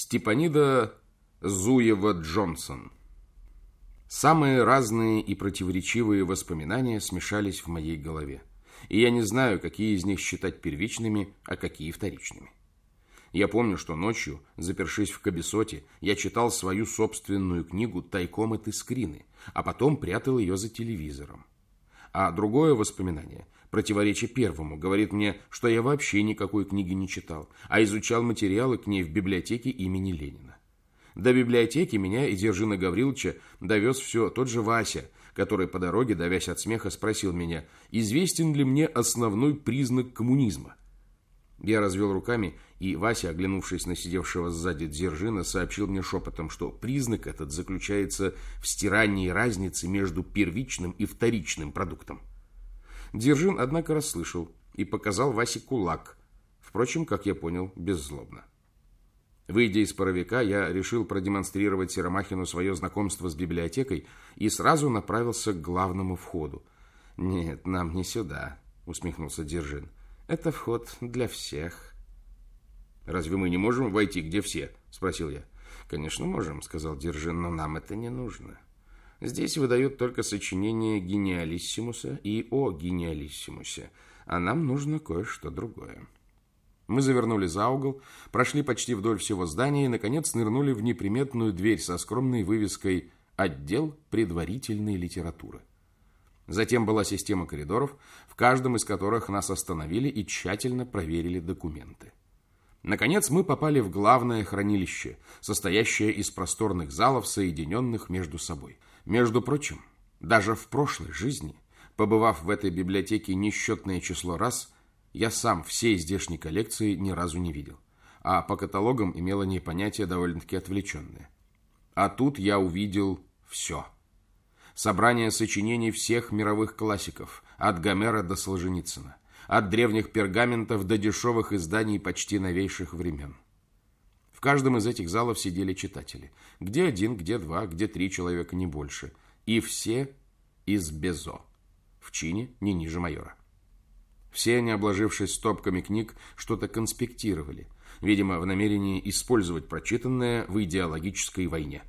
Степанида Зуева-Джонсон Самые разные и противоречивые воспоминания смешались в моей голове. И я не знаю, какие из них считать первичными, а какие вторичными. Я помню, что ночью, запершись в кабисоте, я читал свою собственную книгу тайком от искрины, а потом прятал ее за телевизором. А другое воспоминание – противоречие первому, говорит мне, что я вообще никакой книги не читал, а изучал материалы к ней в библиотеке имени Ленина. До библиотеки меня и Держина Гавриловича довез все тот же Вася, который по дороге, давясь от смеха, спросил меня, известен ли мне основной признак коммунизма. Я развел руками, и Вася, оглянувшись на сидевшего сзади Дзержина, сообщил мне шепотом, что признак этот заключается в стирании разницы между первичным и вторичным продуктом. Дзержин, однако, расслышал и показал Васе кулак, впрочем, как я понял, беззлобно. Выйдя из паровика, я решил продемонстрировать Серомахину свое знакомство с библиотекой и сразу направился к главному входу. «Нет, нам не сюда», — усмехнулся Дзержин. «Это вход для всех». «Разве мы не можем войти, где все?» — спросил я. «Конечно, можем», — сказал Дзержин, — «но нам это не нужно». Здесь выдают только сочинения гениалиссимуса и о гениалиссимусе, а нам нужно кое-что другое. Мы завернули за угол, прошли почти вдоль всего здания и, наконец, нырнули в неприметную дверь со скромной вывеской «Отдел предварительной литературы». Затем была система коридоров, в каждом из которых нас остановили и тщательно проверили документы. Наконец мы попали в главное хранилище, состоящее из просторных залов, соединенных между собой – между прочим, даже в прошлой жизни, побывав в этой библиотеке несчетное число раз, я сам всей здешней коллекции ни разу не видел, а по каталогам имел о ней понятие довольно-таки отвлеченное. А тут я увидел все. Собрание сочинений всех мировых классиков, от Гомера до Солженицына, от древних пергаментов до дешевых изданий почти новейших времен. В каждом из этих залов сидели читатели. Где один, где два, где три человека, не больше. И все из Безо. В чине не ниже майора. Все они, обложившись стопками книг, что-то конспектировали. Видимо, в намерении использовать прочитанное в идеологической войне.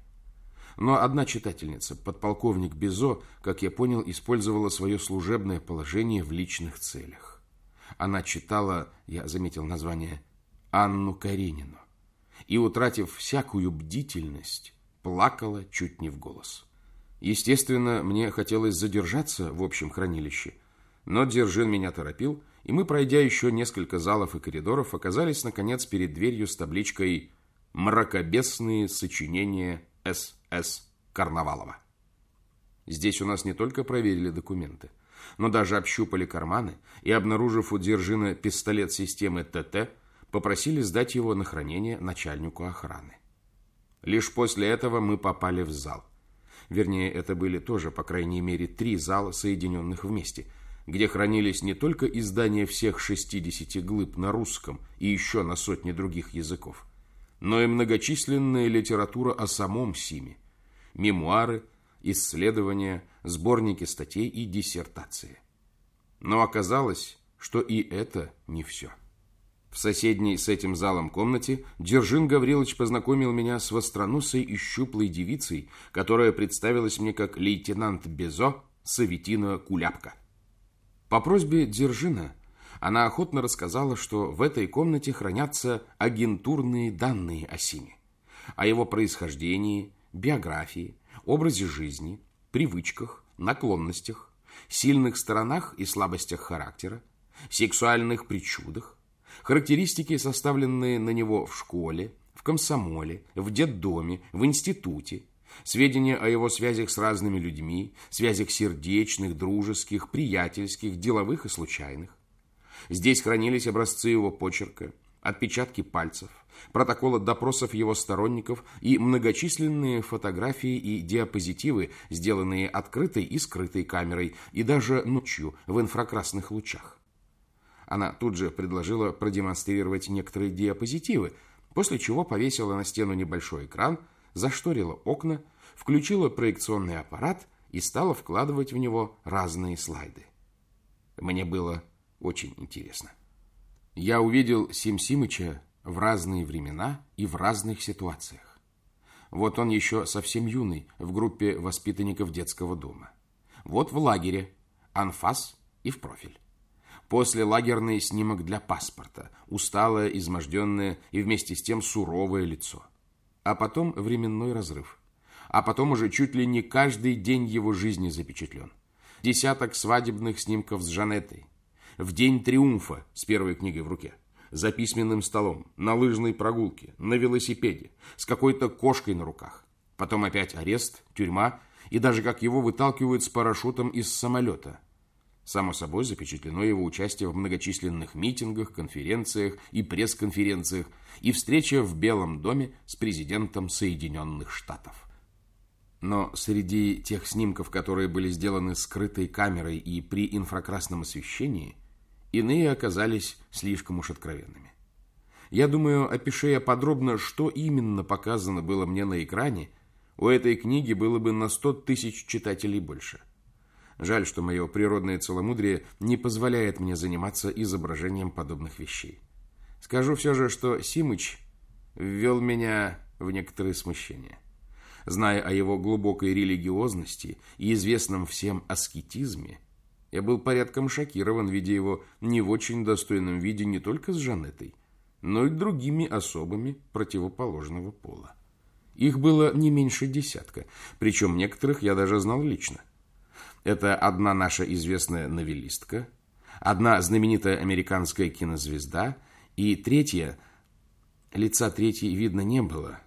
Но одна читательница, подполковник Безо, как я понял, использовала свое служебное положение в личных целях. Она читала, я заметил название, Анну Каренину и, утратив всякую бдительность, плакала чуть не в голос. Естественно, мне хотелось задержаться в общем хранилище, но Дзержин меня торопил, и мы, пройдя еще несколько залов и коридоров, оказались, наконец, перед дверью с табличкой «Мракобесные сочинения С.С. Карнавалова». Здесь у нас не только проверили документы, но даже общупали карманы и, обнаружив у Дзержина пистолет системы ТТ, попросили сдать его на хранение начальнику охраны. Лишь после этого мы попали в зал. Вернее, это были тоже, по крайней мере, три зала, соединенных вместе, где хранились не только издания всех 60 глыб на русском и еще на сотни других языков, но и многочисленная литература о самом Симе, мемуары, исследования, сборники статей и диссертации. Но оказалось, что и это не все. В соседней с этим залом комнате Держин Гаврилович познакомил меня с востроносой и щуплой девицей, которая представилась мне как лейтенант Безо Саветина Куляпка. По просьбе Держина она охотно рассказала, что в этой комнате хранятся агентурные данные о Симе, о его происхождении, биографии, образе жизни, привычках, наклонностях, сильных сторонах и слабостях характера, сексуальных причудах, Характеристики, составленные на него в школе, в комсомоле, в детдоме, в институте, сведения о его связях с разными людьми, связях сердечных, дружеских, приятельских, деловых и случайных. Здесь хранились образцы его почерка, отпечатки пальцев, протоколы допросов его сторонников и многочисленные фотографии и диапозитивы, сделанные открытой и скрытой камерой, и даже ночью в инфракрасных лучах. Она тут же предложила продемонстрировать некоторые диапозитивы, после чего повесила на стену небольшой экран, зашторила окна, включила проекционный аппарат и стала вкладывать в него разные слайды. Мне было очень интересно. Я увидел Сим Симыча в разные времена и в разных ситуациях. Вот он еще совсем юный, в группе воспитанников детского дома. Вот в лагере, анфас и в профиль. После лагерный снимок для паспорта, усталое, изможденное и вместе с тем суровое лицо. А потом временной разрыв. А потом уже чуть ли не каждый день его жизни запечатлен. Десяток свадебных снимков с Жанетой. В день триумфа с первой книгой в руке. За письменным столом, на лыжной прогулке, на велосипеде, с какой-то кошкой на руках. Потом опять арест, тюрьма и даже как его выталкивают с парашютом из самолета – Само собой запечатлено его участие в многочисленных митингах, конференциях и пресс-конференциях и встреча в Белом доме с президентом Соединенных Штатов. Но среди тех снимков, которые были сделаны скрытой камерой и при инфракрасном освещении, иные оказались слишком уж откровенными. Я думаю, опиши я подробно, что именно показано было мне на экране, у этой книги было бы на 100 тысяч читателей больше. Жаль, что мое природное целомудрие не позволяет мне заниматься изображением подобных вещей. Скажу все же, что Симыч ввел меня в некоторые смущения. Зная о его глубокой религиозности и известном всем аскетизме, я был порядком шокирован, видя его не в очень достойном виде не только с Жанетой, но и другими особами противоположного пола. Их было не меньше десятка, причем некоторых я даже знал лично. Это одна наша известная новеллистка, одна знаменитая американская кинозвезда и третья, лица третьей видно не было,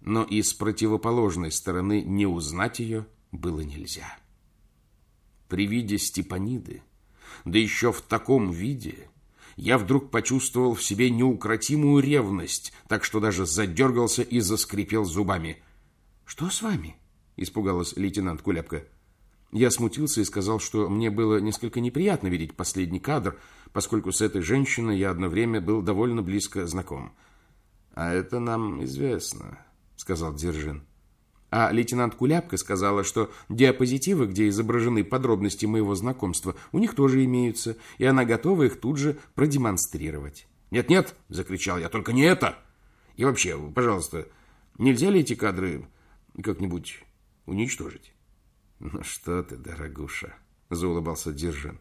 но и с противоположной стороны не узнать ее было нельзя. При виде Степаниды, да еще в таком виде, я вдруг почувствовал в себе неукротимую ревность, так что даже задергался и заскрипел зубами. «Что с вами?» – испугалась лейтенант Куляпка. Я смутился и сказал, что мне было несколько неприятно видеть последний кадр, поскольку с этой женщиной я одно время был довольно близко знаком. «А это нам известно», — сказал Дзержин. А лейтенант Куляпка сказала, что диапозитивы, где изображены подробности моего знакомства, у них тоже имеются, и она готова их тут же продемонстрировать. «Нет-нет!» — закричал я. «Только не это! И вообще, пожалуйста, нельзя ли эти кадры как-нибудь уничтожить?» «Ну что ты, дорогуша», — заулыбался Держин.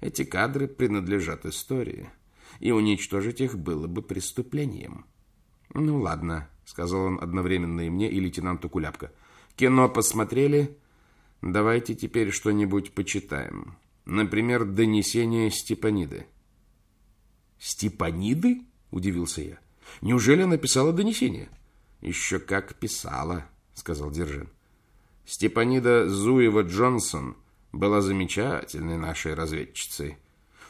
«Эти кадры принадлежат истории, и уничтожить их было бы преступлением». «Ну ладно», — сказал он одновременно и мне, и лейтенанту Куляпка. «Кино посмотрели? Давайте теперь что-нибудь почитаем. Например, «Донесение Степаниды». «Степаниды?» — удивился я. «Неужели написала донесение?» «Еще как писала», — сказал Держин. Степанида Зуева-Джонсон была замечательной нашей разведчицей.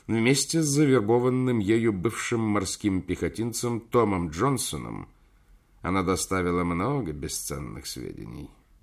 Вместе с завербованным ею бывшим морским пехотинцем Томом Джонсоном она доставила много бесценных сведений.